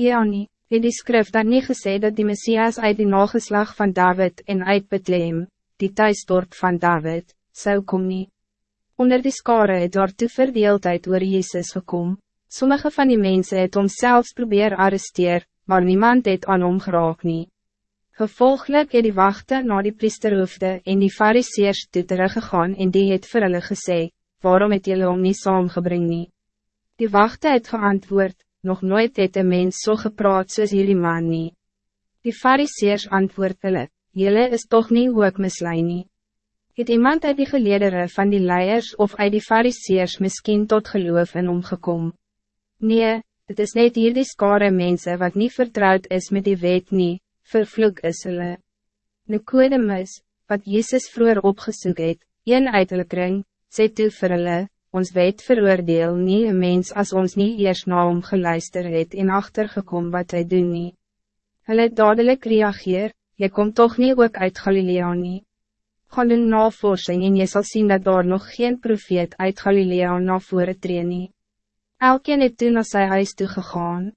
Nie, het die skrif dan niet gesê dat die Messias uit die nageslag van David en uit Bethlehem, die thuisdorp van David, zou kom nie. Onder die skare het daar toe verdeeldheid oor Jezus gekom. Sommige van die mensen het homself probeer arresteer, maar niemand het aan hom geraak nie. Gevolglik het die wachte na die priesterhoofde en die fariseers toe teruggegaan en die het vir hulle gesê, waarom het julle om nie saamgebring nie? Die wachte het geantwoord, nog nooit het een mens so gepraat soos jullie man nie. Die fariseers antwoord hulle, julle is toch niet hoe ek mislui nie. Het iemand uit die geledere van die leiers of uit die fariseers misschien tot geloof in omgekom? Nee, het is net hier die skare mense wat niet vertrouwd is met die wet nie, vervloek is hulle. Nicodemus, wat Jezus vroeger opgesoek het, een uit hulle kring, sê toe vir hulle, ons wet veroordeel nie een mens als ons niet eers na hom geluister het en achtergekom wat hij doen nie. Hulle dadelijk reageer, je komt toch niet ook uit Galilea nie. Gaan doen navorsing en je zal zien dat daar nog geen profeet uit Galilea na vore tree nie. Elkeen het toen na sy huis toe gegaan.